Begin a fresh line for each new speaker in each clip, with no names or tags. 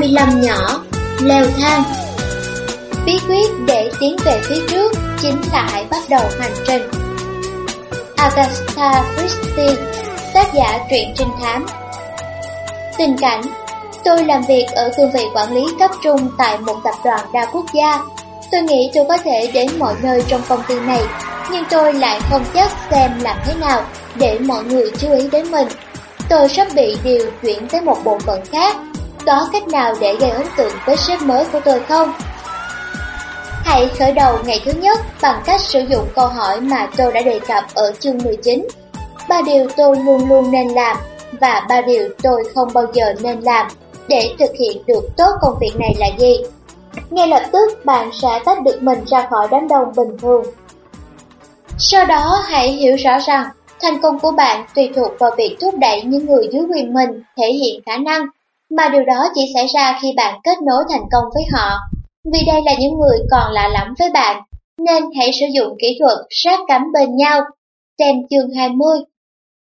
25 nhỏ, leo thang. Bí quyết để tiến về phía trước chính là hãy bắt đầu hành trình. Agatha Christie, tác giả truyện trinh thám. Tình cảnh Tôi làm việc ở cương vị quản lý cấp trung tại một tập đoàn đa quốc gia. Tôi nghĩ tôi có thể đến mọi nơi trong công ty này Nhưng tôi lại không chắc xem làm thế nào để mọi người chú ý đến mình. Tôi sắp bị điều chuyển tới một bộ phận khác có cách nào để gây ấn tượng với sếp mới của tôi không? Hãy khởi đầu ngày thứ nhất bằng cách sử dụng câu hỏi mà tôi đã đề cập ở chương 19. Ba điều tôi luôn luôn nên làm và ba điều tôi không bao giờ nên làm để thực hiện được tốt công việc này là gì? Ngay lập tức, bạn sẽ tách được mình ra khỏi đám đông bình thường. Sau đó, hãy hiểu rõ rằng thành công của bạn tùy thuộc vào việc thúc đẩy những người dưới quyền mình thể hiện khả năng mà điều đó chỉ xảy ra khi bạn kết nối thành công với họ. Vì đây là những người còn lạ lẫm với bạn, nên hãy sử dụng kỹ thuật sát cánh bên nhau. Xem chương 20.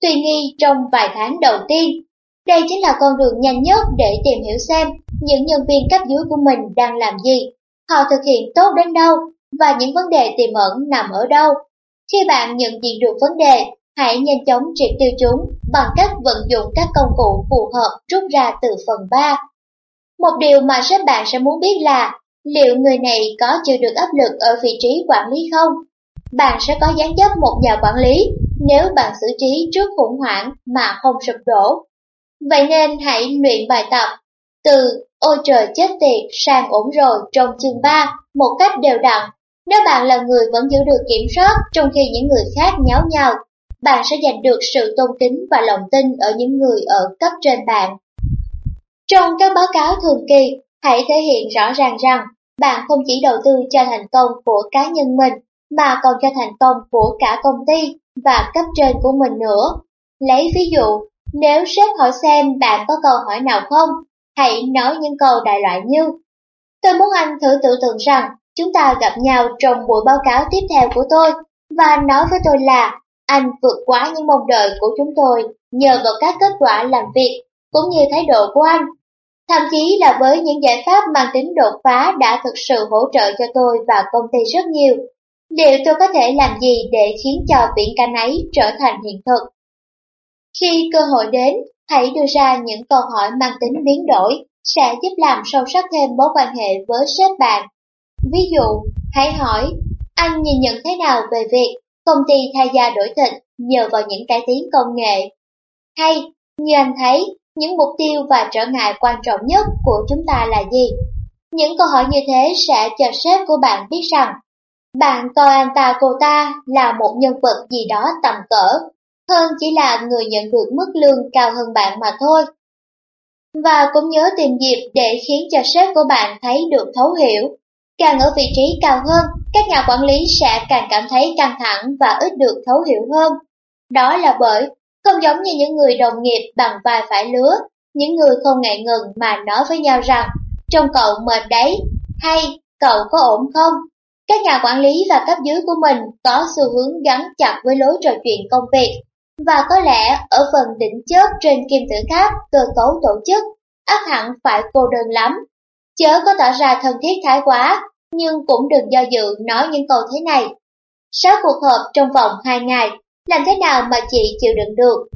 Tùy nghi trong vài tháng đầu tiên. Đây chính là con đường nhanh nhất để tìm hiểu xem những nhân viên cấp dưới của mình đang làm gì, họ thực hiện tốt đến đâu và những vấn đề tiềm ẩn nằm ở đâu. Khi bạn nhận diện được vấn đề, Hãy nhanh chóng triệt tiêu chúng bằng cách vận dụng các công cụ phù hợp rút ra từ phần 3. Một điều mà các bạn sẽ muốn biết là, liệu người này có chịu được áp lực ở vị trí quản lý không? Bạn sẽ có dáng dấp một nhà quản lý nếu bạn xử trí trước khủng hoảng mà không sụp đổ. Vậy nên hãy luyện bài tập từ ôi trời chết tiệt sang ổn rồi trong chương 3 một cách đều đặn. Nếu bạn là người vẫn giữ được kiểm soát trong khi những người khác nháo nhào bạn sẽ giành được sự tôn kính và lòng tin ở những người ở cấp trên bạn. Trong các báo cáo thường kỳ, hãy thể hiện rõ ràng rằng bạn không chỉ đầu tư cho thành công của cá nhân mình, mà còn cho thành công của cả công ty và cấp trên của mình nữa. Lấy ví dụ, nếu sếp hỏi xem bạn có câu hỏi nào không, hãy nói những câu đại loại như Tôi muốn anh thử tưởng tượng rằng chúng ta gặp nhau trong buổi báo cáo tiếp theo của tôi và nói với tôi là anh vượt quá những mong đợi của chúng tôi nhờ vào các kết quả làm việc cũng như thái độ của anh. Thậm chí là với những giải pháp mang tính đột phá đã thực sự hỗ trợ cho tôi và công ty rất nhiều. Liệu tôi có thể làm gì để khiến cho viễn cảnh ấy trở thành hiện thực? Khi cơ hội đến, hãy đưa ra những câu hỏi mang tính biến đổi, sẽ giúp làm sâu sắc thêm mối quan hệ với sếp bạn. Ví dụ, hãy hỏi, anh nhìn nhận thế nào về việc công ty thay gia đổi thịt nhờ vào những cải tiến công nghệ. Hay, như anh thấy, những mục tiêu và trở ngại quan trọng nhất của chúng ta là gì? Những câu hỏi như thế sẽ cho sếp của bạn biết rằng bạn coi anh ta cô ta là một nhân vật gì đó tầm cỡ, hơn chỉ là người nhận được mức lương cao hơn bạn mà thôi. Và cũng nhớ tìm dịp để khiến cho sếp của bạn thấy được thấu hiểu. Càng ở vị trí cao hơn, các nhà quản lý sẽ càng cảm thấy căng thẳng và ít được thấu hiểu hơn. Đó là bởi, không giống như những người đồng nghiệp bằng vai phải lứa, những người không ngại ngừng mà nói với nhau rằng, trông cậu mệt đấy, hay cậu có ổn không? Các nhà quản lý và cấp dưới của mình có xu hướng gắn chặt với lối trò chuyện công việc, và có lẽ ở phần đỉnh chớp trên kim tự tháp cơ cấu tổ chức, ác hẳn phải cô đơn lắm. Chớ có tỏ ra thân thiết thái quá, nhưng cũng đừng do dự nói những câu thế này. Sáu cuộc họp trong vòng hai ngày, làm thế nào mà chị chịu đựng được?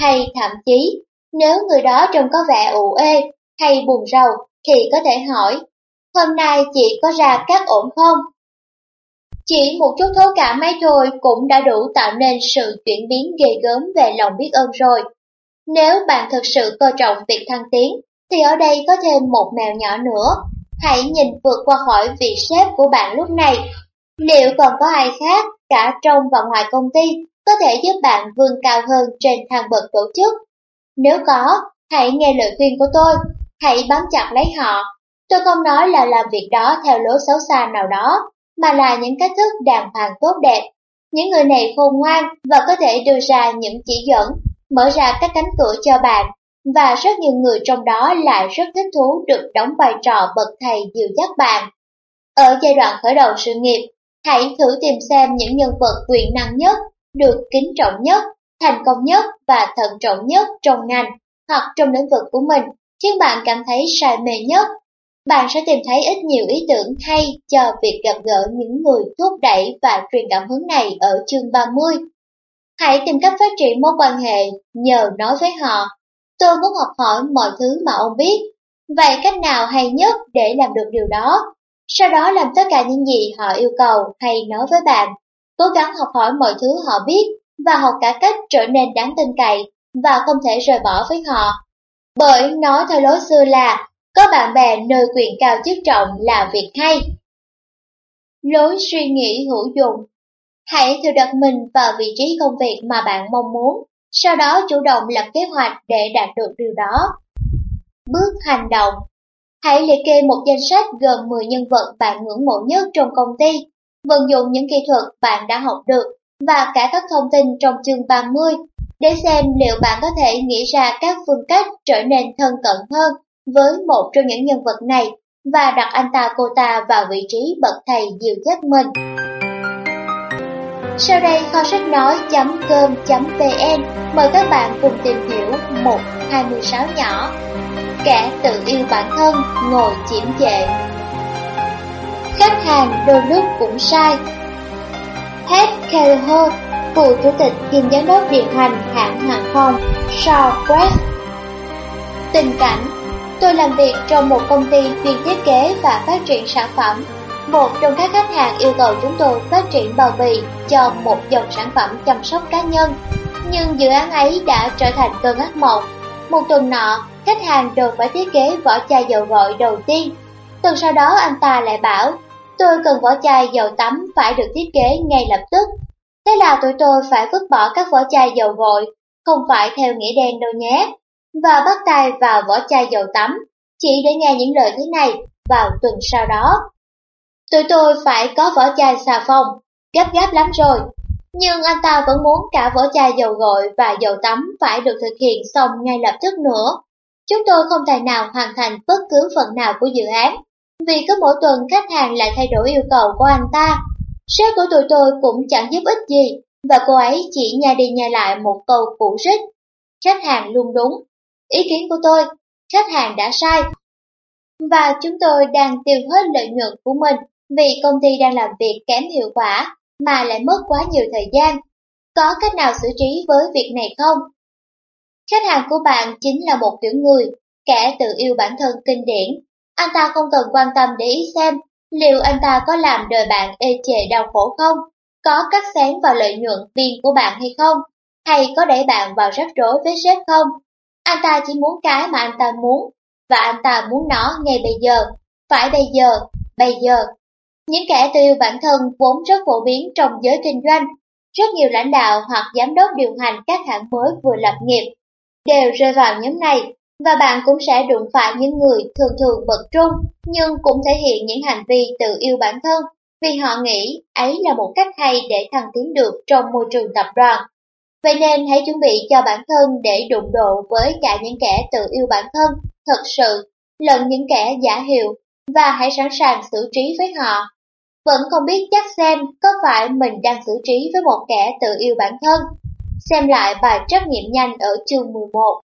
Hay thậm chí, nếu người đó trông có vẻ ủ ê hay buồn rầu thì có thể hỏi, hôm nay chị có ra các ổn không? Chỉ một chút thấu cảm ấy thôi cũng đã đủ tạo nên sự chuyển biến ghê gớm về lòng biết ơn rồi. Nếu bạn thực sự coi trọng việc thăng tiến, thì ở đây có thêm một mèo nhỏ nữa Hãy nhìn vượt qua khỏi vị sếp của bạn lúc này. Liệu còn có ai khác, cả trong và ngoài công ty, có thể giúp bạn vươn cao hơn trên thang bậc tổ chức? Nếu có, hãy nghe lời khuyên của tôi, hãy bám chặt lấy họ. Tôi không nói là làm việc đó theo lối xấu xa nào đó, mà là những cách thức đàng hoàng tốt đẹp. Những người này khôn ngoan và có thể đưa ra những chỉ dẫn, mở ra các cánh cửa cho bạn và rất nhiều người trong đó lại rất thích thú được đóng vai trò bậc thầy dìu dắt bạn. Ở giai đoạn khởi đầu sự nghiệp, hãy thử tìm xem những nhân vật quyền năng nhất, được kính trọng nhất, thành công nhất và thận trọng nhất trong ngành hoặc trong lĩnh vực của mình khiến bạn cảm thấy say mê nhất. Bạn sẽ tìm thấy ít nhiều ý tưởng hay cho việc gặp gỡ những người thúc đẩy và truyền cảm hứng này ở chương 30. Hãy tìm cách phát triển mối quan hệ nhờ nói với họ. Tôi muốn học hỏi mọi thứ mà ông biết. Vậy cách nào hay nhất để làm được điều đó? Sau đó làm tất cả những gì họ yêu cầu hay nói với bạn. Cố gắng học hỏi mọi thứ họ biết và học cả cách trở nên đáng tin cậy và không thể rời bỏ với họ. Bởi nói theo lối xưa là có bạn bè nơi quyền cao chức trọng là việc hay. Lối suy nghĩ hữu dụng Hãy tự đặt mình vào vị trí công việc mà bạn mong muốn, sau đó chủ động lập kế hoạch để đạt được điều đó. Bước hành động Hãy liệt kê một danh sách gồm 10 nhân vật bạn ngưỡng mộ nhất trong công ty, vận dụng những kỹ thuật bạn đã học được và cả các thông tin trong chương 30 để xem liệu bạn có thể nghĩ ra các phương cách trở nên thân cận hơn với một trong những nhân vật này và đặt anh ta cô ta vào vị trí bậc thầy dìu dắt mình. Sau đây kho sách nói.com.vn mời các bạn cùng tìm hiểu một 26 nhỏ. Kẻ tự yêu bản thân ngồi chiếm chệ Khách hàng đôi lúc cũng sai. Hết Kelleher, phụ chủ tịch kiêm giám đốc điều hành hãng hàng không Southwest. Tình cảnh Tôi làm việc trong một công ty chuyên thiết kế và phát triển sản phẩm một trong các khách hàng yêu cầu chúng tôi phát triển bao bì cho một dòng sản phẩm chăm sóc cá nhân. Nhưng dự án ấy đã trở thành cơn ác mộng. Một tuần nọ, khách hàng đòi phải thiết kế vỏ chai dầu gội đầu tiên. Tuần sau đó anh ta lại bảo, tôi cần vỏ chai dầu tắm phải được thiết kế ngay lập tức. Thế là tụi tôi phải vứt bỏ các vỏ chai dầu gội, không phải theo nghĩa đen đâu nhé, và bắt tay vào vỏ chai dầu tắm, chỉ để nghe những lời thế này vào tuần sau đó. Tụi tôi phải có vỏ chai xà phòng, gấp gáp lắm rồi. Nhưng anh ta vẫn muốn cả vỏ chai dầu gội và dầu tắm phải được thực hiện xong ngay lập tức nữa. Chúng tôi không tài nào hoàn thành bất cứ phần nào của dự án, vì cứ mỗi tuần khách hàng lại thay đổi yêu cầu của anh ta. Sếp của tụi tôi cũng chẳng giúp ích gì, và cô ấy chỉ nha đi nha lại một câu cũ rích. Khách hàng luôn đúng. Ý kiến của tôi, khách hàng đã sai. Và chúng tôi đang tiêu hết lợi nhuận của mình vì công ty đang làm việc kém hiệu quả mà lại mất quá nhiều thời gian. Có cách nào xử trí với việc này không? Khách hàng của bạn chính là một kiểu người, kẻ tự yêu bản thân kinh điển. Anh ta không cần quan tâm để ý xem liệu anh ta có làm đời bạn ê chề đau khổ không, có cắt xén vào lợi nhuận viên của bạn hay không, hay có đẩy bạn vào rắc rối với sếp không. Anh ta chỉ muốn cái mà anh ta muốn, và anh ta muốn nó ngay bây giờ, phải bây giờ, bây giờ. Những kẻ tự yêu bản thân vốn rất phổ biến trong giới kinh doanh. Rất nhiều lãnh đạo hoặc giám đốc điều hành các hãng mới vừa lập nghiệp đều rơi vào nhóm này và bạn cũng sẽ đụng phải những người thường thường bậc trung nhưng cũng thể hiện những hành vi tự yêu bản thân vì họ nghĩ ấy là một cách hay để thăng tiến được trong môi trường tập đoàn. Vậy nên hãy chuẩn bị cho bản thân để đụng độ với cả những kẻ tự yêu bản thân thật sự, lẫn những kẻ giả hiệu và hãy sẵn sàng xử trí với họ vẫn không biết chắc xem có phải mình đang xử trí với một kẻ tự yêu bản thân. Xem lại bài trắc nghiệm nhanh ở chương 11.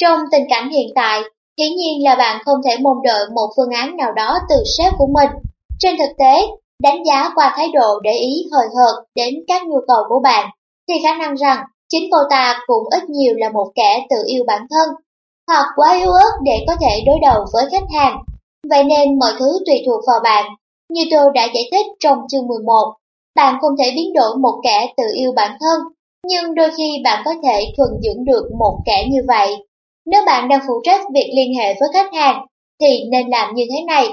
Trong tình cảnh hiện tại, hiển nhiên là bạn không thể mong đợi một phương án nào đó từ sếp của mình. Trên thực tế, đánh giá qua thái độ để ý hời hợt đến các nhu cầu của bạn, thì khả năng rằng chính cô ta cũng ít nhiều là một kẻ tự yêu bản thân, hoặc quá yếu ớt để có thể đối đầu với khách hàng. Vậy nên mọi thứ tùy thuộc vào bạn như tôi đã giải thích trong chương 11, bạn không thể biến đổi một kẻ tự yêu bản thân, nhưng đôi khi bạn có thể thuần dưỡng được một kẻ như vậy. Nếu bạn đang phụ trách việc liên hệ với khách hàng, thì nên làm như thế này.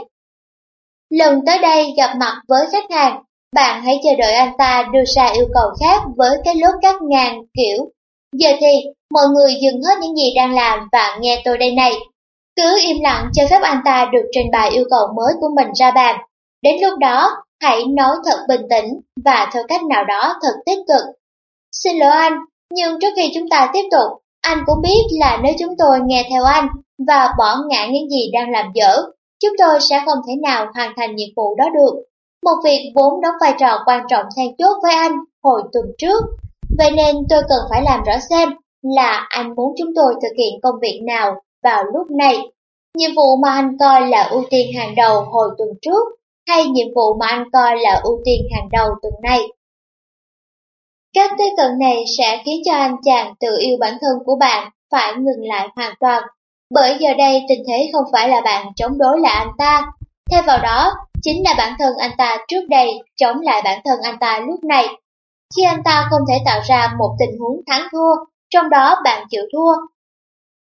Lần tới đây gặp mặt với khách hàng, bạn hãy chờ đợi anh ta đưa ra yêu cầu khác với cái lốt cắt ngang kiểu. Giờ thì, mọi người dừng hết những gì đang làm và nghe tôi đây này. Cứ im lặng cho phép anh ta được trình bày yêu cầu mới của mình ra bàn. Đến lúc đó, hãy nói thật bình tĩnh và theo cách nào đó thật tích cực. Xin lỗi anh, nhưng trước khi chúng ta tiếp tục, anh cũng biết là nếu chúng tôi nghe theo anh và bỏ ngã những gì đang làm dở, chúng tôi sẽ không thể nào hoàn thành nhiệm vụ đó được. Một việc vốn đóng vai trò quan trọng then chốt với anh hồi tuần trước. Vậy nên tôi cần phải làm rõ xem là anh muốn chúng tôi thực hiện công việc nào vào lúc này. Nhiệm vụ mà anh coi là ưu tiên hàng đầu hồi tuần trước, hay nhiệm vụ mà anh coi là ưu tiên hàng đầu tuần này. Các tiếp cận này sẽ khiến cho anh chàng tự yêu bản thân của bạn phải ngừng lại hoàn toàn, bởi giờ đây tình thế không phải là bạn chống đối lại anh ta, thay vào đó chính là bản thân anh ta trước đây chống lại bản thân anh ta lúc này. Khi anh ta không thể tạo ra một tình huống thắng thua, trong đó bạn chịu thua.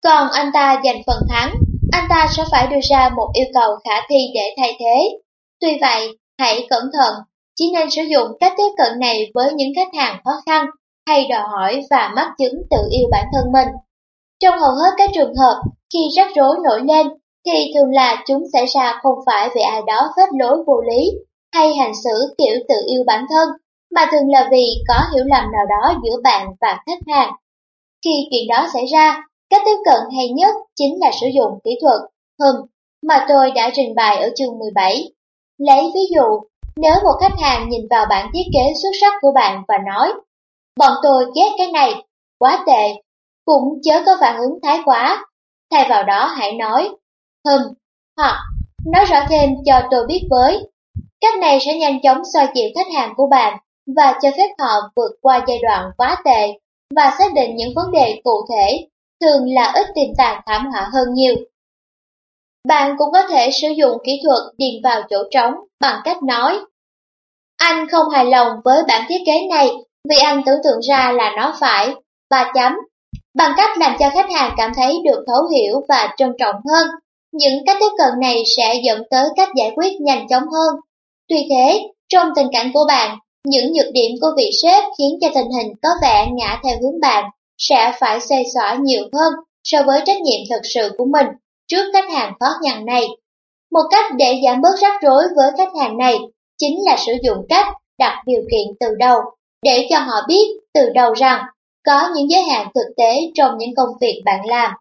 Còn anh ta giành phần thắng, anh ta sẽ phải đưa ra một yêu cầu khả thi để thay thế. Tuy vậy, hãy cẩn thận, chỉ nên sử dụng cách tiếp cận này với những khách hàng khó khăn hay đòi hỏi và mắc chứng tự yêu bản thân mình. Trong hầu hết các trường hợp, khi rắc rối nổi lên, thì thường là chúng xảy ra không phải vì ai đó phết lối vô lý hay hành xử kiểu tự yêu bản thân, mà thường là vì có hiểu lầm nào đó giữa bạn và khách hàng. Khi chuyện đó xảy ra, cách tiếp cận hay nhất chính là sử dụng kỹ thuật "hừm", mà tôi đã trình bày ở chương 17. Lấy ví dụ, nếu một khách hàng nhìn vào bản thiết kế xuất sắc của bạn và nói, bọn tôi ghét cái này, quá tệ, cũng chớ có phản ứng thái quá. Thay vào đó hãy nói, hừm, hoặc nói rõ thêm cho tôi biết với. Cách này sẽ nhanh chóng xoa dịu khách hàng của bạn và cho phép họ vượt qua giai đoạn quá tệ và xác định những vấn đề cụ thể, thường là ít tiềm tàng thảm họa hơn nhiều. Bạn cũng có thể sử dụng kỹ thuật điền vào chỗ trống bằng cách nói Anh không hài lòng với bản thiết kế này vì anh tưởng tượng ra là nó phải, ba chấm, bằng cách làm cho khách hàng cảm thấy được thấu hiểu và trân trọng hơn. Những cách tiếp cận này sẽ dẫn tới cách giải quyết nhanh chóng hơn. Tuy thế, trong tình cảnh của bạn, những nhược điểm của vị sếp khiến cho tình hình có vẻ ngã theo hướng bạn sẽ phải xoay xỏa nhiều hơn so với trách nhiệm thực sự của mình trước khách hàng khó nhằn này. Một cách để giảm bớt rắc rối với khách hàng này chính là sử dụng cách đặt điều kiện từ đầu để cho họ biết từ đầu rằng có những giới hạn thực tế trong những công việc bạn làm.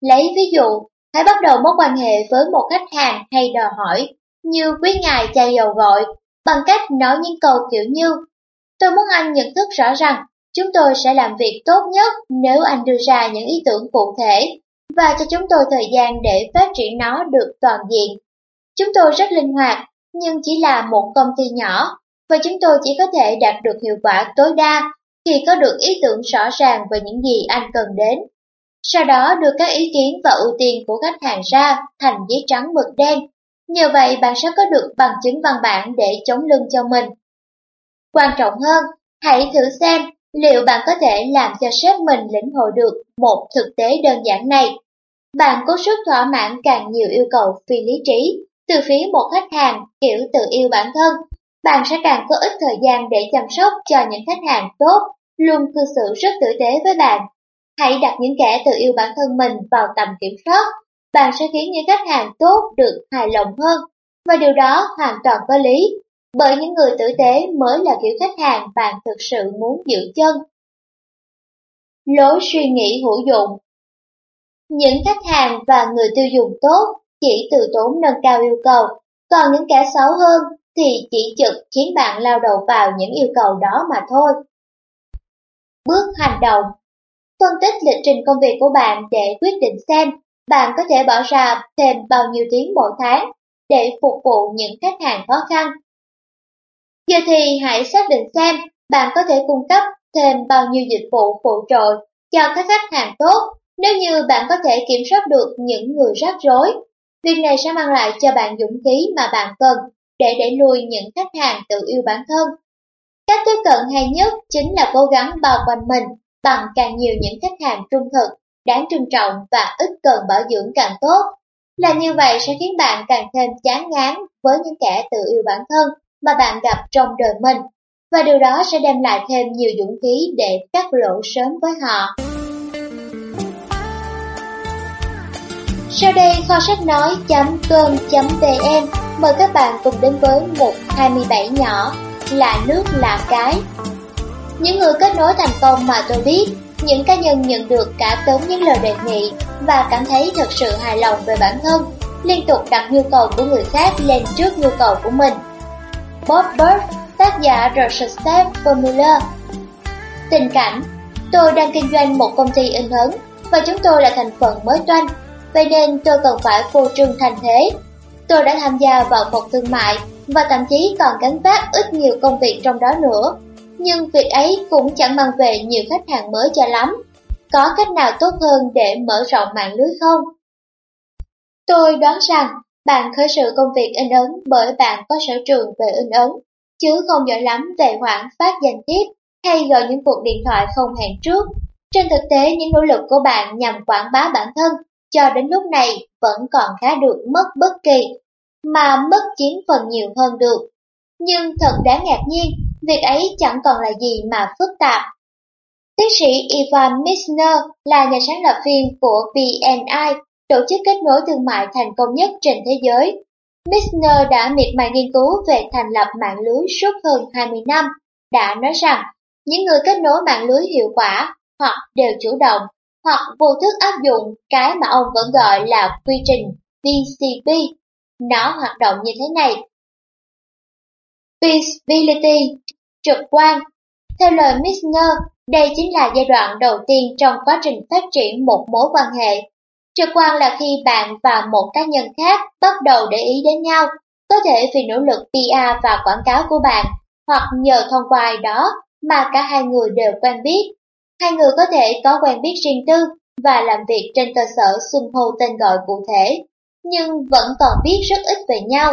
Lấy ví dụ, hãy bắt đầu mối quan hệ với một khách hàng hay đòi hỏi như quý ngài chai dầu gọi bằng cách nói những câu kiểu như Tôi muốn anh nhận thức rõ rằng chúng tôi sẽ làm việc tốt nhất nếu anh đưa ra những ý tưởng cụ thể và cho chúng tôi thời gian để phát triển nó được toàn diện. Chúng tôi rất linh hoạt, nhưng chỉ là một công ty nhỏ, và chúng tôi chỉ có thể đạt được hiệu quả tối đa khi có được ý tưởng rõ ràng về những gì anh cần đến. Sau đó đưa các ý kiến và ưu tiên của khách hàng ra thành giấy trắng mực đen. Nhờ vậy bạn sẽ có được bằng chứng văn bản để chống lưng cho mình. Quan trọng hơn, hãy thử xem liệu bạn có thể làm cho sếp mình lĩnh hội được một thực tế đơn giản này. Bạn có sức thỏa mãn càng nhiều yêu cầu phi lý trí từ phía một khách hàng kiểu tự yêu bản thân, bạn sẽ càng có ít thời gian để chăm sóc cho những khách hàng tốt, luôn cư xử rất tử tế với bạn. Hãy đặt những kẻ tự yêu bản thân mình vào tầm kiểm soát, bạn sẽ khiến những khách hàng tốt được hài lòng hơn, và điều đó hoàn toàn có lý, bởi những người tử tế mới là kiểu khách hàng bạn thực sự muốn giữ chân. Lối suy nghĩ hữu dụng những khách hàng và người tiêu dùng tốt chỉ từ tốn nâng cao yêu cầu, còn những kẻ xấu hơn thì chỉ trực khiến bạn lao đầu vào những yêu cầu đó mà thôi. Bước hành động Phân tích lịch trình công việc của bạn để quyết định xem bạn có thể bỏ ra thêm bao nhiêu tiếng mỗi tháng để phục vụ những khách hàng khó khăn. Giờ thì hãy xác định xem bạn có thể cung cấp thêm bao nhiêu dịch vụ phụ trợ cho các khách hàng tốt nếu như bạn có thể kiểm soát được những người rắc rối, việc này sẽ mang lại cho bạn dũng khí mà bạn cần để đẩy lùi những khách hàng tự yêu bản thân. Cách tiếp cận hay nhất chính là cố gắng bao quanh mình bằng càng nhiều những khách hàng trung thực, đáng trân trọng và ít cần bảo dưỡng càng tốt. Là như vậy sẽ khiến bạn càng thêm chán ngán với những kẻ tự yêu bản thân mà bạn gặp trong đời mình, và điều đó sẽ đem lại thêm nhiều dũng khí để cắt lỗ sớm với họ. Sau đây kho sách nói.com.vn mời các bạn cùng đến với mục 27 nhỏ là nước là cái. Những người kết nối thành công mà tôi biết, những cá nhân nhận được cả tốn những lời đề nghị và cảm thấy thật sự hài lòng về bản thân, liên tục đặt nhu cầu của người khác lên trước nhu cầu của mình. Bob Bird, tác giả The Success Formula Tình cảnh Tôi đang kinh doanh một công ty in ấn và chúng tôi là thành phần mới toanh vậy nên tôi cần phải phô trương thành thế. Tôi đã tham gia vào một thương mại và thậm chí còn gánh vác ít nhiều công việc trong đó nữa. Nhưng việc ấy cũng chẳng mang về nhiều khách hàng mới cho lắm. Có cách nào tốt hơn để mở rộng mạng lưới không? Tôi đoán rằng bạn khởi sự công việc in ấn bởi bạn có sở trường về in ấn, chứ không giỏi lắm về hoãn phát danh tiếp hay gọi những cuộc điện thoại không hẹn trước. Trên thực tế, những nỗ lực của bạn nhằm quảng bá bản thân cho đến lúc này vẫn còn khá được mất bất kỳ, mà mất chiếm phần nhiều hơn được. Nhưng thật đáng ngạc nhiên, việc ấy chẳng còn là gì mà phức tạp. Tiến sĩ Ivan Misner là nhà sáng lập viên của BNI, tổ chức kết nối thương mại thành công nhất trên thế giới. Misner đã miệt mài nghiên cứu về thành lập mạng lưới suốt hơn 20 năm, đã nói rằng những người kết nối mạng lưới hiệu quả hoặc đều chủ động hoặc vô thức áp dụng cái mà ông vẫn gọi là quy trình VCP. Nó hoạt động như thế này. Visibility, trực quan. Theo lời Misner, đây chính là giai đoạn đầu tiên trong quá trình phát triển một mối quan hệ. Trực quan là khi bạn và một cá nhân khác bắt đầu để ý đến nhau, có thể vì nỗ lực PR và quảng cáo của bạn, hoặc nhờ thông qua ai đó mà cả hai người đều quen biết. Hai người có thể có quen biết riêng tư và làm việc trên cơ sở xưng hô tên gọi cụ thể, nhưng vẫn còn biết rất ít về nhau.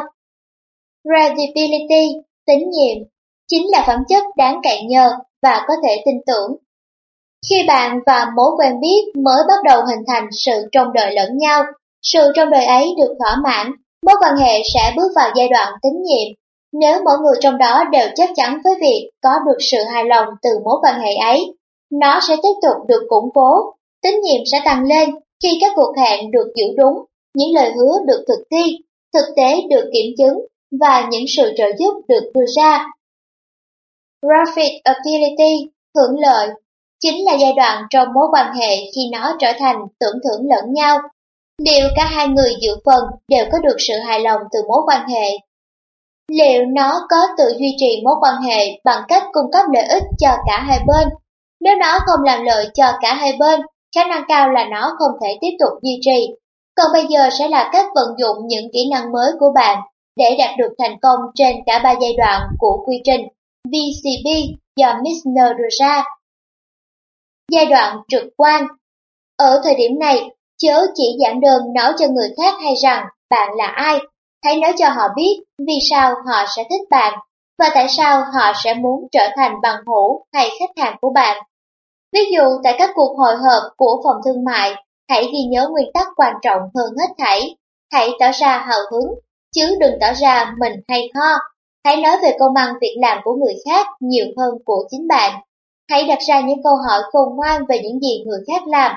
Credibility, tín nhiệm, chính là phẩm chất đáng cậy nhờ và có thể tin tưởng. Khi bạn và mối quen biết mới bắt đầu hình thành sự trông đợi lẫn nhau, sự trông đợi ấy được thỏa mãn, mối quan hệ sẽ bước vào giai đoạn tín nhiệm. Nếu mỗi người trong đó đều chắc chắn với việc có được sự hài lòng từ mối quan hệ ấy, nó sẽ tiếp tục được củng cố, tín nhiệm sẽ tăng lên khi các cuộc hẹn được giữ đúng, những lời hứa được thực thi, thực tế được kiểm chứng và những sự trợ giúp được đưa ra. Profit ability, hưởng lợi, chính là giai đoạn trong mối quan hệ khi nó trở thành tưởng thưởng lẫn nhau. Liệu cả hai người dự phần đều có được sự hài lòng từ mối quan hệ? Liệu nó có tự duy trì mối quan hệ bằng cách cung cấp lợi ích cho cả hai bên nếu nó không làm lợi cho cả hai bên, khả năng cao là nó không thể tiếp tục duy trì. Còn bây giờ sẽ là cách vận dụng những kỹ năng mới của bạn để đạt được thành công trên cả ba giai đoạn của quy trình VCB do Missner đưa ra. Giai đoạn trực quan Ở thời điểm này, chớ chỉ giảng đơn nói cho người khác hay rằng bạn là ai. Hãy nói cho họ biết vì sao họ sẽ thích bạn và tại sao họ sẽ muốn trở thành bằng hữu hay khách hàng của bạn. Ví dụ tại các cuộc hội họp của phòng thương mại, hãy ghi nhớ nguyên tắc quan trọng hơn hết thảy. Hãy tỏ ra hào hứng, chứ đừng tỏ ra mình hay ho. Hãy nói về công ăn việc làm của người khác nhiều hơn của chính bạn. Hãy đặt ra những câu hỏi khôn ngoan về những gì người khác làm,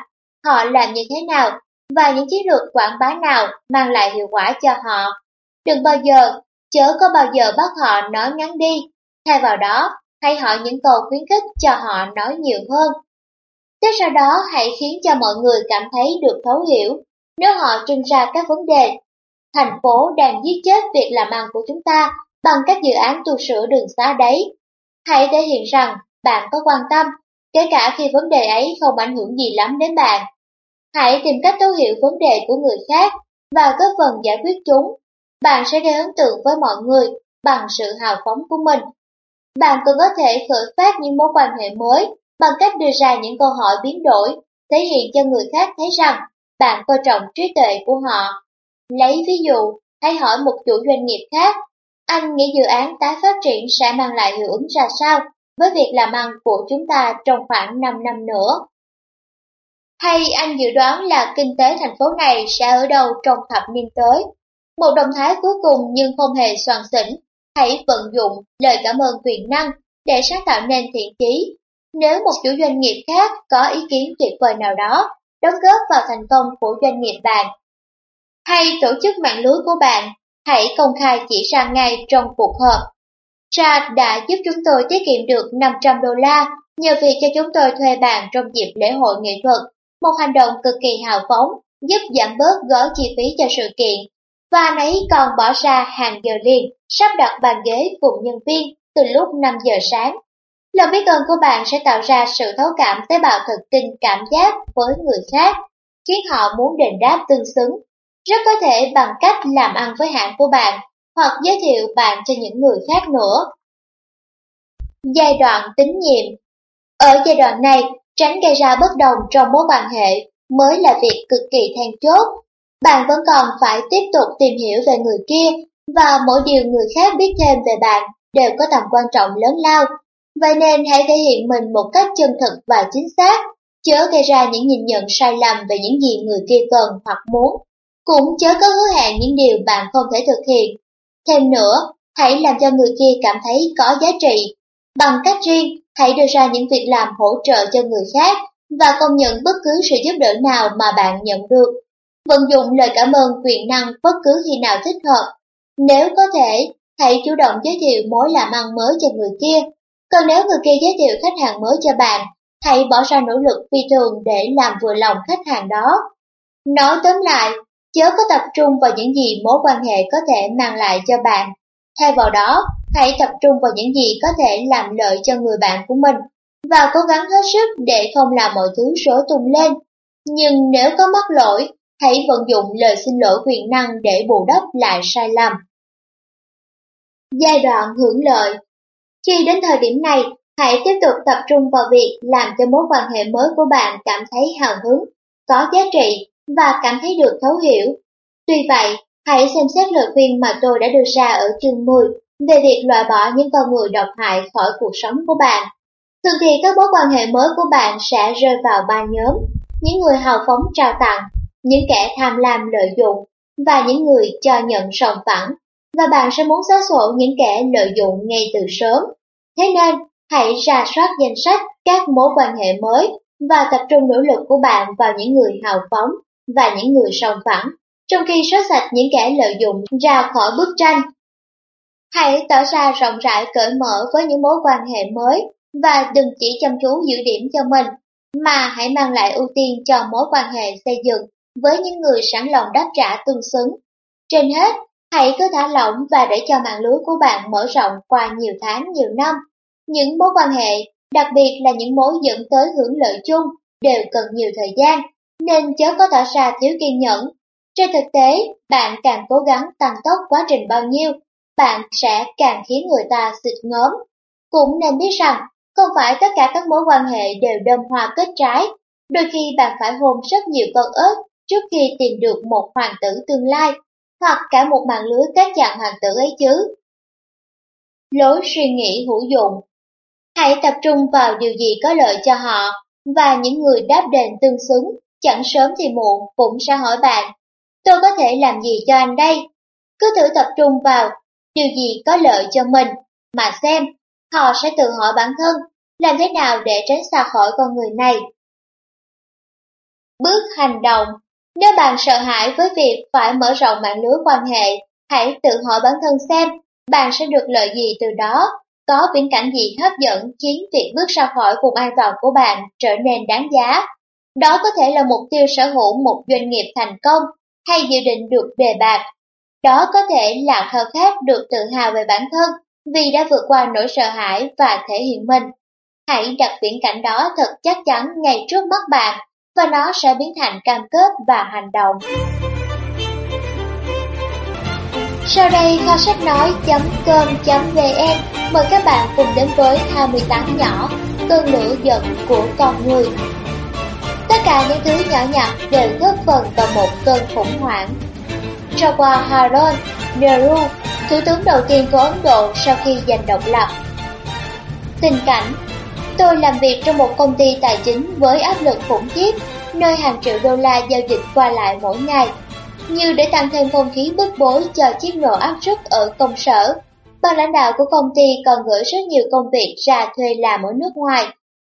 họ làm như thế nào, và những chiến lược quảng bá nào mang lại hiệu quả cho họ. Đừng bao giờ, chớ có bao giờ bắt họ nói ngắn đi. Thay vào đó, hãy hỏi những câu khuyến khích cho họ nói nhiều hơn. Tiếp sau đó hãy khiến cho mọi người cảm thấy được thấu hiểu nếu họ trưng ra các vấn đề. Thành phố đang giết chết việc làm ăn của chúng ta bằng các dự án tu sửa đường xá đấy. Hãy thể hiện rằng bạn có quan tâm, kể cả khi vấn đề ấy không ảnh hưởng gì lắm đến bạn. Hãy tìm cách thấu hiểu vấn đề của người khác và góp phần giải quyết chúng. Bạn sẽ gây ấn tượng với mọi người bằng sự hào phóng của mình. Bạn cũng có thể khởi phát những mối quan hệ mới bằng cách đưa ra những câu hỏi biến đổi, thể hiện cho người khác thấy rằng bạn coi trọng trí tuệ của họ. Lấy ví dụ, hãy hỏi một chủ doanh nghiệp khác, anh nghĩ dự án tái phát triển sẽ mang lại hiệu ứng ra sao với việc làm ăn của chúng ta trong khoảng 5 năm nữa? Hay anh dự đoán là kinh tế thành phố này sẽ ở đâu trong thập niên tới? Một động thái cuối cùng nhưng không hề soàn xỉn, hãy vận dụng lời cảm ơn quyền năng để sáng tạo nên thiện chí nếu một chủ doanh nghiệp khác có ý kiến tuyệt vời nào đó, đóng góp vào thành công của doanh nghiệp bạn, hay tổ chức mạng lưới của bạn, hãy công khai chỉ ra ngay trong cuộc họp. Chad đã giúp chúng tôi tiết kiệm được 500 đô la nhờ việc cho chúng tôi thuê bàn trong dịp lễ hội nghệ thuật, một hành động cực kỳ hào phóng, giúp giảm bớt gói chi phí cho sự kiện. Và anh ấy còn bỏ ra hàng giờ liền, sắp đặt bàn ghế cùng nhân viên từ lúc 5 giờ sáng Lòng biết ơn của bạn sẽ tạo ra sự thấu cảm tế bào thần kinh cảm giác với người khác. khiến họ muốn đền đáp tương xứng. Rất có thể bằng cách làm ăn với hãng của bạn hoặc giới thiệu bạn cho những người khác nữa. Giai đoạn tín nhiệm Ở giai đoạn này, tránh gây ra bất đồng trong mối quan hệ mới là việc cực kỳ then chốt. Bạn vẫn còn phải tiếp tục tìm hiểu về người kia và mỗi điều người khác biết thêm về bạn đều có tầm quan trọng lớn lao. Vậy nên hãy thể hiện mình một cách chân thực và chính xác, chớ gây ra những nhìn nhận sai lầm về những gì người kia cần hoặc muốn. Cũng chớ có hứa hẹn những điều bạn không thể thực hiện. Thêm nữa, hãy làm cho người kia cảm thấy có giá trị. Bằng cách riêng, hãy đưa ra những việc làm hỗ trợ cho người khác và công nhận bất cứ sự giúp đỡ nào mà bạn nhận được. Vận dụng lời cảm ơn quyền năng bất cứ khi nào thích hợp. Nếu có thể, hãy chủ động giới thiệu mối làm ăn mới cho người kia. Còn nếu người kia giới thiệu khách hàng mới cho bạn, hãy bỏ ra nỗ lực phi thường để làm vừa lòng khách hàng đó. Nói tóm lại, chớ có tập trung vào những gì mối quan hệ có thể mang lại cho bạn. Thay vào đó, hãy tập trung vào những gì có thể làm lợi cho người bạn của mình và cố gắng hết sức để không làm mọi thứ rối tung lên. Nhưng nếu có mắc lỗi, hãy vận dụng lời xin lỗi quyền năng để bù đắp lại sai lầm. Giai đoạn hưởng lợi Khi đến thời điểm này, hãy tiếp tục tập trung vào việc làm cho mối quan hệ mới của bạn cảm thấy hào hứng, có giá trị và cảm thấy được thấu hiểu. Tuy vậy, hãy xem xét lời khuyên mà tôi đã đưa ra ở chương 10 về việc loại bỏ những con người độc hại khỏi cuộc sống của bạn. Thường thì các mối quan hệ mới của bạn sẽ rơi vào ba nhóm, những người hào phóng trao tặng, những kẻ tham lam lợi dụng và những người cho nhận sòng phẳng, và bạn sẽ muốn xóa sổ những kẻ lợi dụng ngay từ sớm. Thế nên, hãy ra soát danh sách các mối quan hệ mới và tập trung nỗ lực của bạn vào những người hào phóng và những người sòng phẳng, trong khi xóa sạch những kẻ lợi dụng ra khỏi bức tranh. Hãy tỏ ra rộng rãi cởi mở với những mối quan hệ mới và đừng chỉ chăm chú giữ điểm cho mình, mà hãy mang lại ưu tiên cho mối quan hệ xây dựng với những người sẵn lòng đáp trả tương xứng. Trên hết, hãy cứ thả lỏng và để cho mạng lưới của bạn mở rộng qua nhiều tháng, nhiều năm. Những mối quan hệ, đặc biệt là những mối dẫn tới hưởng lợi chung, đều cần nhiều thời gian, nên chớ có tỏ ra thiếu kiên nhẫn. Trên thực tế, bạn càng cố gắng tăng tốc quá trình bao nhiêu, bạn sẽ càng khiến người ta xịt ngớm. Cũng nên biết rằng, không phải tất cả các mối quan hệ đều đơm hoa kết trái. Đôi khi bạn phải hôn rất nhiều con ớt trước khi tìm được một hoàng tử tương lai, hoặc cả một mạng lưới các chàng hoàng tử ấy chứ. Lối suy nghĩ hữu dụng Hãy tập trung vào điều gì có lợi cho họ, và những người đáp đền tương xứng, chẳng sớm thì muộn cũng sẽ hỏi bạn, tôi có thể làm gì cho anh đây? Cứ thử tập trung vào điều gì có lợi cho mình, mà xem họ sẽ tự hỏi bản thân, làm thế nào để tránh xa khỏi con người này. Bước hành động Nếu bạn sợ hãi với việc phải mở rộng mạng lưới quan hệ, hãy tự hỏi bản thân xem bạn sẽ được lợi gì từ đó, có viễn cảnh gì hấp dẫn khiến việc bước ra khỏi vùng an toàn của bạn trở nên đáng giá. Đó có thể là mục tiêu sở hữu một doanh nghiệp thành công hay dự định được đề bạc. Đó có thể là khao khát được tự hào về bản thân vì đã vượt qua nỗi sợ hãi và thể hiện mình. Hãy đặt viễn cảnh đó thật chắc chắn ngay trước mắt bạn và nó sẽ biến thành cam kết và hành động. Sau đây kho sách nói.com.vn mời các bạn cùng đến với 28 nhỏ, cơn lửa giận của con người. Tất cả những thứ nhỏ nhặt đều góp phần vào một cơn khủng hoảng. Jawaharlal Nehru thủ tướng đầu tiên của Ấn Độ sau khi giành độc lập. Tình cảnh Tôi làm việc trong một công ty tài chính với áp lực khủng khiếp, nơi hàng triệu đô la giao dịch qua lại mỗi ngày. Như để tăng thêm không khí bức bối cho chiếc nổ áp suất ở công sở, ban lãnh đạo của công ty còn gửi rất nhiều công việc ra thuê làm ở nước ngoài.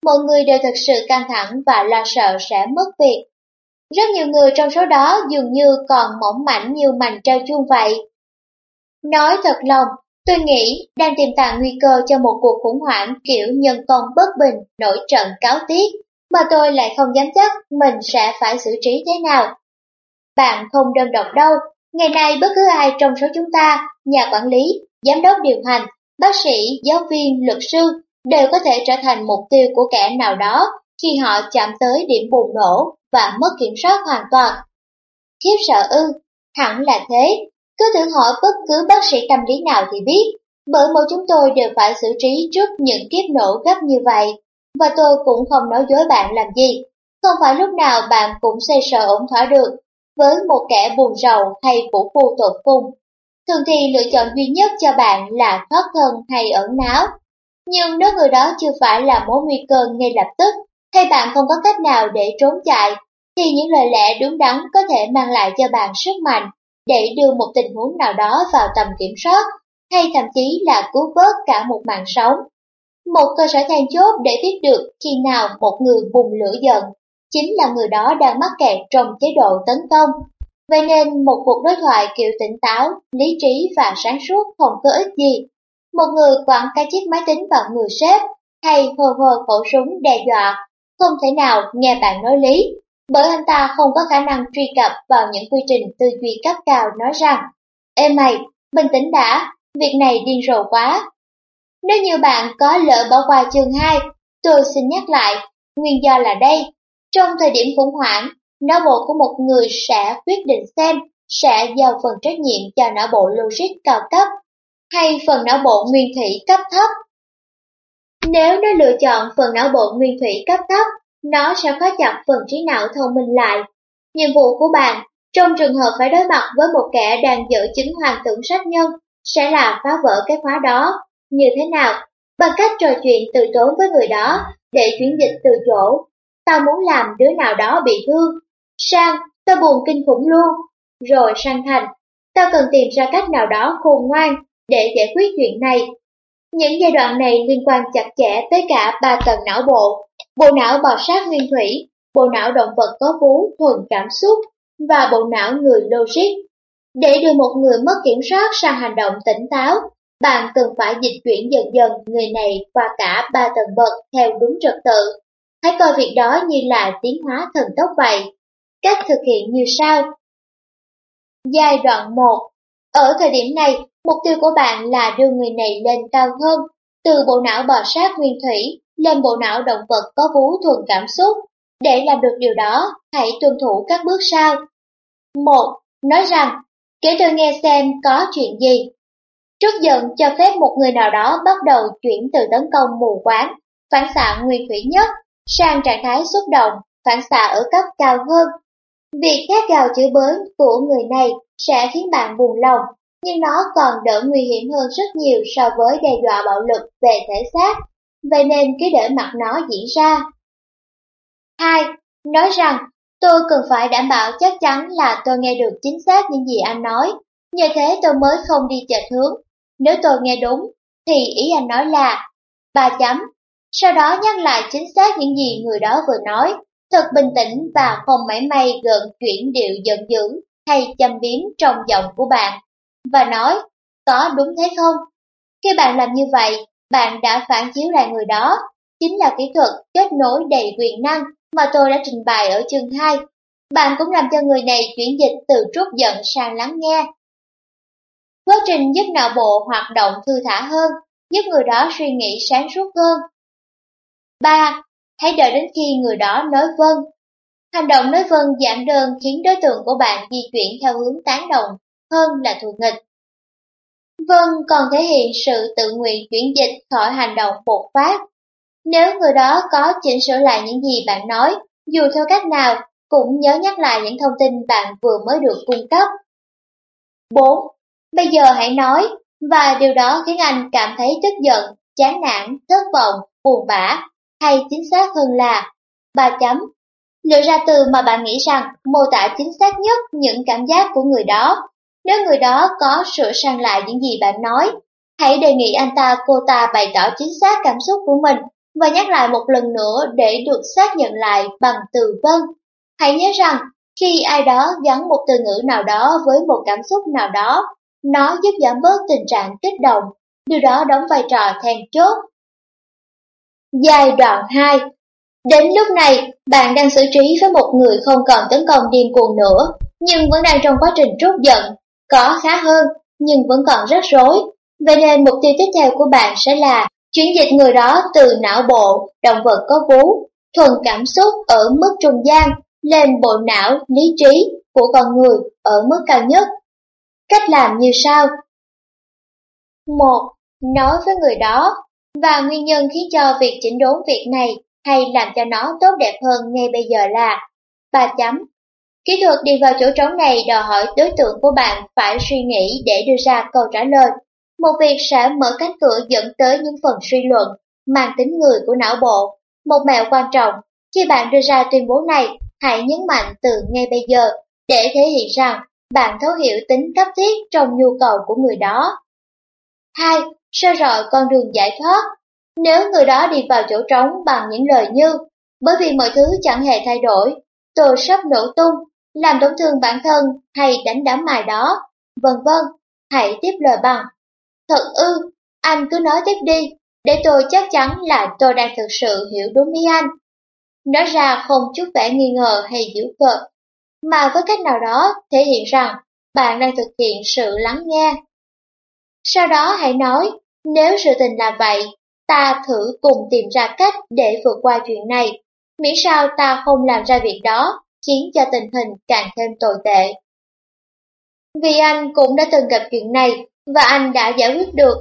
Mọi người đều thật sự căng thẳng và lo sợ sẽ mất việc. Rất nhiều người trong số đó dường như còn mỏng mảnh như mảnh treo chuông vậy. Nói thật lòng, tôi nghĩ đang tiềm tàng nguy cơ cho một cuộc khủng hoảng kiểu nhân công bất bình, nổi trận cáo tiết, mà tôi lại không dám chắc mình sẽ phải xử trí thế nào. Bạn không đơn độc đâu, ngày nay bất cứ ai trong số chúng ta, nhà quản lý, giám đốc điều hành, bác sĩ, giáo viên, luật sư, đều có thể trở thành mục tiêu của kẻ nào đó khi họ chạm tới điểm bùng nổ và mất kiểm soát hoàn toàn. Khiếp sợ ư, hẳn là thế, cứ thử hỏi bất cứ bác sĩ tâm lý nào thì biết, bởi mỗi chúng tôi đều phải xử trí trước những kiếp nổ gấp như vậy, và tôi cũng không nói dối bạn làm gì. Không phải lúc nào bạn cũng xây sợ ổn thỏa được, với một kẻ buồn rầu hay vũ phu tột cùng. Thường thì lựa chọn duy nhất cho bạn là thoát thân hay ẩn náu. Nhưng nếu người đó chưa phải là mối nguy cơ ngay lập tức, hay bạn không có cách nào để trốn chạy, thì những lời lẽ đúng đắn có thể mang lại cho bạn sức mạnh để đưa một tình huống nào đó vào tầm kiểm soát, hay thậm chí là cứu vớt cả một mạng sống. Một cơ sở then chốt để biết được khi nào một người bùng lửa giận, chính là người đó đang mắc kẹt trong chế độ tấn công. Vậy nên một cuộc đối thoại kiểu tỉnh táo, lý trí và sáng suốt không có ích gì. Một người quẳng cái chiếc máy tính vào người sếp, hay hờ hờ khẩu súng đe dọa, không thể nào nghe bạn nói lý, bởi anh ta không có khả năng truy cập vào những quy trình tư duy cấp cao nói rằng Ê mày, bình tĩnh đã, việc này điên rồ quá. Nếu như bạn có lỡ bỏ qua chương 2, tôi xin nhắc lại, nguyên do là đây. Trong thời điểm khủng hoảng, não bộ của một người sẽ quyết định xem sẽ giao phần trách nhiệm cho não bộ logic cao cấp hay phần não bộ nguyên thủy cấp thấp. Nếu nó lựa chọn phần não bộ nguyên thủy cấp thấp, nó sẽ khóa chặt phần trí não thông minh lại. Nhiệm vụ của bạn, trong trường hợp phải đối mặt với một kẻ đang giữ chứng hoàn tưởng sát nhân, sẽ là phá vỡ cái khóa đó. Như thế nào? Bằng cách trò chuyện từ tốn với người đó, để chuyển dịch từ chỗ. Tao muốn làm đứa nào đó bị thương. Sang, tao buồn kinh khủng luôn. Rồi sang thành, tao cần tìm ra cách nào đó khôn ngoan để giải quyết chuyện này. Những giai đoạn này liên quan chặt chẽ tới cả ba tầng não bộ, bộ não bò sát nguyên thủy, bộ não động vật có vú thuần cảm xúc và bộ não người logic. Để đưa một người mất kiểm soát sang hành động tỉnh táo, bạn cần phải dịch chuyển dần dần người này qua cả ba tầng bậc theo đúng trật tự. Hãy coi việc đó như là tiến hóa thần tốc vậy. Cách thực hiện như sau. Giai đoạn 1 Ở thời điểm này, mục tiêu của bạn là đưa người này lên cao hơn, từ bộ não bò sát nguyên thủy lên bộ não động vật có vú thuần cảm xúc. Để làm được điều đó, hãy tuân thủ các bước sau. 1. Nói rằng, kể tôi nghe xem có chuyện gì. Trước giận cho phép một người nào đó bắt đầu chuyển từ tấn công mù quáng, phản xạ nguyên thủy nhất, sang trạng thái xúc động, phản xạ ở cấp cao hơn. Việc khát gào chửi bới của người này sẽ khiến bạn buồn lòng, nhưng nó còn đỡ nguy hiểm hơn rất nhiều so với đe dọa bạo lực về thể xác, vậy nên cứ để mặc nó diễn ra. 2. Nói rằng, tôi cần phải đảm bảo chắc chắn là tôi nghe được chính xác những gì anh nói, như thế tôi mới không đi chệch hướng. Nếu tôi nghe đúng, thì ý anh nói là ba chấm. Sau đó nhắc lại chính xác những gì người đó vừa nói, thật bình tĩnh và không mảy may gợn chuyển điệu giận dữ hay châm biếm trong giọng của bạn, và nói, có đúng thế không? Khi bạn làm như vậy, bạn đã phản chiếu lại người đó, chính là kỹ thuật kết nối đầy quyền năng mà tôi đã trình bày ở chương 2. Bạn cũng làm cho người này chuyển dịch từ trút giận sang lắng nghe. Quá trình giúp não bộ hoạt động thư thả hơn, giúp người đó suy nghĩ sáng suốt hơn. 3. Hãy đợi đến khi người đó nói vâng. Hành động nói vâng giảm đơn khiến đối tượng của bạn di chuyển theo hướng tán đồng hơn là thù nghịch. Vâng còn thể hiện sự tự nguyện chuyển dịch khỏi hành động bột phát. Nếu người đó có chỉnh sửa lại những gì bạn nói, dù theo cách nào, cũng nhớ nhắc lại những thông tin bạn vừa mới được cung cấp. 4. Bây giờ hãy nói, và điều đó khiến anh cảm thấy tức giận, chán nản, thất vọng, buồn bã, hay chính xác hơn là ba chấm. Lựa ra từ mà bạn nghĩ rằng mô tả chính xác nhất những cảm giác của người đó. Nếu người đó có sửa sang lại những gì bạn nói, hãy đề nghị anh ta cô ta bày tỏ chính xác cảm xúc của mình và nhắc lại một lần nữa để được xác nhận lại bằng từ vâng. Hãy nhớ rằng, khi ai đó gắn một từ ngữ nào đó với một cảm xúc nào đó, nó giúp giảm bớt tình trạng kích động, điều đó đóng vai trò then chốt. Giai đoạn 2 Đến lúc này, bạn đang xử trí với một người không còn tấn công điên cuồng nữa, nhưng vẫn đang trong quá trình trút giận, có khá hơn, nhưng vẫn còn rất rối. Vậy nên mục tiêu tiếp theo của bạn sẽ là chuyển dịch người đó từ não bộ, động vật có vú, thuần cảm xúc ở mức trung gian, lên bộ não, lý trí của con người ở mức cao nhất. Cách làm như sau. một Nói với người đó, và nguyên nhân khiến cho việc chỉnh đốn việc này hay làm cho nó tốt đẹp hơn ngay bây giờ là ba chấm. Kỹ thuật đi vào chỗ trống này đòi hỏi đối tượng của bạn phải suy nghĩ để đưa ra câu trả lời. Một việc sẽ mở cánh cửa dẫn tới những phần suy luận, mang tính người của não bộ. Một mẹo quan trọng, khi bạn đưa ra tuyên bố này, hãy nhấn mạnh từ ngay bây giờ để thể hiện rằng bạn thấu hiểu tính cấp thiết trong nhu cầu của người đó. 2. sơ rọi con đường giải thoát. Nếu người đó đi vào chỗ trống bằng những lời như bởi vì mọi thứ chẳng hề thay đổi, tôi sắp nổ tung, làm tổn thương bản thân hay đánh đám mài đó, vân vân, hãy tiếp lời bằng. Thật ư, anh cứ nói tiếp đi, để tôi chắc chắn là tôi đang thực sự hiểu đúng ý anh. Nói ra không chút vẻ nghi ngờ hay giễu cợt, mà với cách nào đó thể hiện rằng bạn đang thực hiện sự lắng nghe. Sau đó hãy nói, nếu sự tình là vậy, ta thử cùng tìm ra cách để vượt qua chuyện này, miễn sao ta không làm ra việc đó, khiến cho tình hình càng thêm tồi tệ. Vì anh cũng đã từng gặp chuyện này, và anh đã giải quyết được.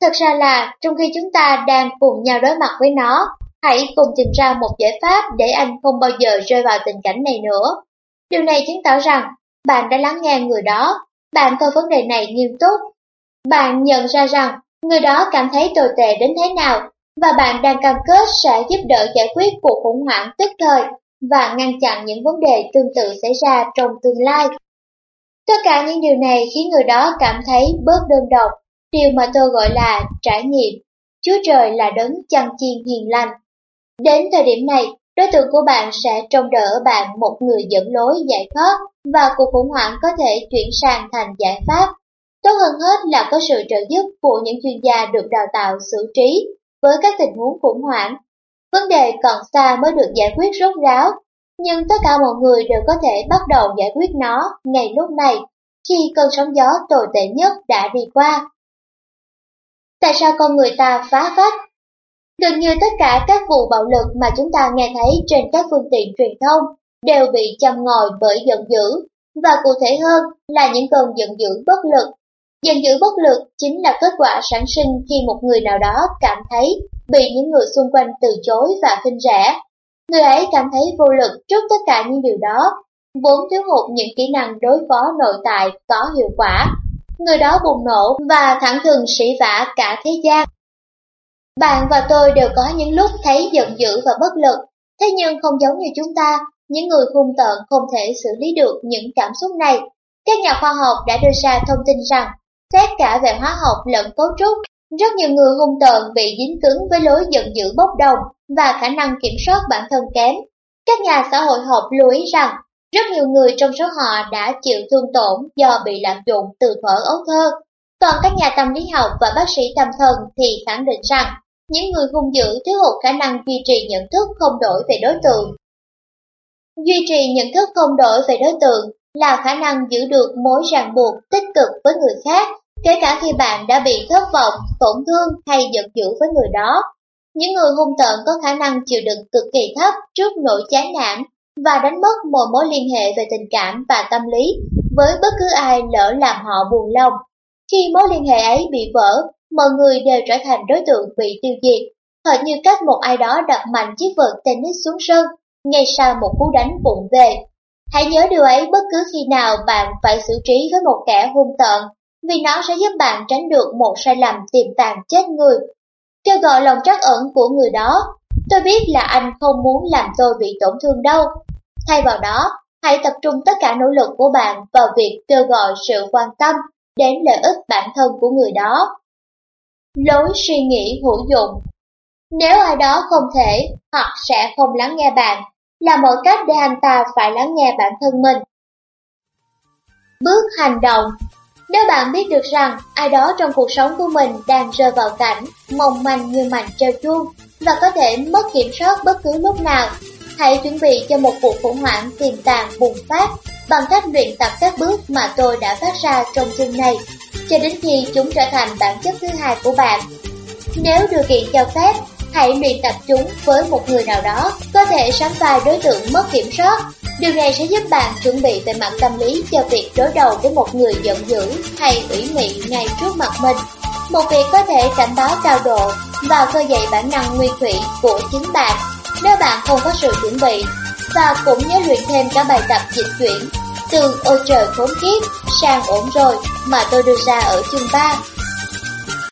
Thật ra là, trong khi chúng ta đang cùng nhau đối mặt với nó, hãy cùng tìm ra một giải pháp để anh không bao giờ rơi vào tình cảnh này nữa. Điều này chứng tỏ rằng, bạn đã lắng nghe người đó, bạn coi vấn đề này nghiêm túc. Bạn nhận ra rằng, người đó cảm thấy tồi tệ đến thế nào, và bạn đang cam kết sẽ giúp đỡ giải quyết cuộc khủng hoảng tức thời và ngăn chặn những vấn đề tương tự xảy ra trong tương lai. Tất cả những điều này khiến người đó cảm thấy bớt đơn độc, điều mà tôi gọi là trải nghiệm. Chúa trời là đấng chăn chiên hiền lành. Đến thời điểm này, đối tượng của bạn sẽ trông đỡ bạn một người dẫn lối giải thoát và cuộc khủng hoảng có thể chuyển sang thành giải pháp. Tốt hơn hết là có sự trợ giúp của những chuyên gia được đào tạo xử trí với các tình huống khủng hoảng. Vấn đề còn xa mới được giải quyết rốt ráo, nhưng tất cả mọi người đều có thể bắt đầu giải quyết nó ngay lúc này, khi cơn sóng gió tồi tệ nhất đã đi qua. Tại sao con người ta phá phách? Gần như tất cả các vụ bạo lực mà chúng ta nghe thấy trên các phương tiện truyền thông đều bị châm ngòi bởi giận dữ, và cụ thể hơn là những cơn giận dữ bất lực Giận dữ bất lực chính là kết quả sản sinh khi một người nào đó cảm thấy bị những người xung quanh từ chối và khinh rẻ. Người ấy cảm thấy vô lực trước tất cả những điều đó, vốn thiếu hụt những kỹ năng đối phó nội tại có hiệu quả. Người đó bùng nổ và thẳng thừng sỉ vả cả thế gian. Bạn và tôi đều có những lúc thấy giận dữ và bất lực, thế nhưng không giống như chúng ta, những người hung tợn không thể xử lý được những cảm xúc này. Các nhà khoa học đã đưa ra thông tin rằng Xét cả về hóa học lẫn cấu trúc, rất nhiều người hung tợn bị dính cứng với lối giận dữ bốc đồng và khả năng kiểm soát bản thân kém. Các nhà xã hội học lưu ý rằng, rất nhiều người trong số họ đã chịu thương tổn do bị lạm dụng từ thuở ấu thơ. Còn các nhà tâm lý học và bác sĩ tâm thần thì khẳng định rằng, những người hung dữ thiếu hụt khả năng duy trì nhận thức không đổi về đối tượng. Duy trì nhận thức không đổi về đối tượng là khả năng giữ được mối ràng buộc tích cực với người khác Kể cả khi bạn đã bị thất vọng, tổn thương hay giận dữ với người đó, những người hung tợn có khả năng chịu đựng cực kỳ thấp trước nỗi chán nản và đánh mất mọi mối liên hệ về tình cảm và tâm lý với bất cứ ai lỡ làm họ buồn lòng. Khi mối liên hệ ấy bị vỡ, mọi người đều trở thành đối tượng bị tiêu diệt, hệt như cách một ai đó đập mạnh chiếc vợt tennis xuống sân, ngay sau một cú đánh vụng về. Hãy nhớ điều ấy bất cứ khi nào bạn phải xử trí với một kẻ hung tợn vì nó sẽ giúp bạn tránh được một sai lầm tiềm tàng chết người. Kêu gọi lòng trắc ẩn của người đó, tôi biết là anh không muốn làm tôi bị tổn thương đâu. Thay vào đó, hãy tập trung tất cả nỗ lực của bạn vào việc kêu gọi sự quan tâm đến lợi ích bản thân của người đó. Lối suy nghĩ hữu dụng Nếu ai đó không thể hoặc sẽ không lắng nghe bạn, là một cách để anh ta phải lắng nghe bản thân mình. Bước hành động nếu bạn biết được rằng ai đó trong cuộc sống của mình đang rơi vào cảnh mong manh như mảnh treo chuông và có thể mất kiểm soát bất cứ lúc nào, hãy chuẩn bị cho một cuộc khủng hoảng tiềm tàng bùng phát bằng cách luyện tập các bước mà tôi đã phát ra trong chương này, cho đến khi chúng trở thành bản chất thứ hai của bạn. Nếu điều kiện cho phép, Hãy luyện tập chúng với một người nào đó, có thể sánh vai đối tượng mất kiểm soát. Điều này sẽ giúp bạn chuẩn bị về mặt tâm lý cho việc đối đầu với một người giận dữ hay ủy mị ngay trước mặt mình. Một việc có thể cảnh báo cao độ và khơi dậy bản năng nguy thủy của chính bạn nếu bạn không có sự chuẩn bị. Và cũng nhớ luyện thêm các bài tập dịch chuyển từ ô trời khốn kiếp sang ổn rồi mà tôi đưa ra ở chương 3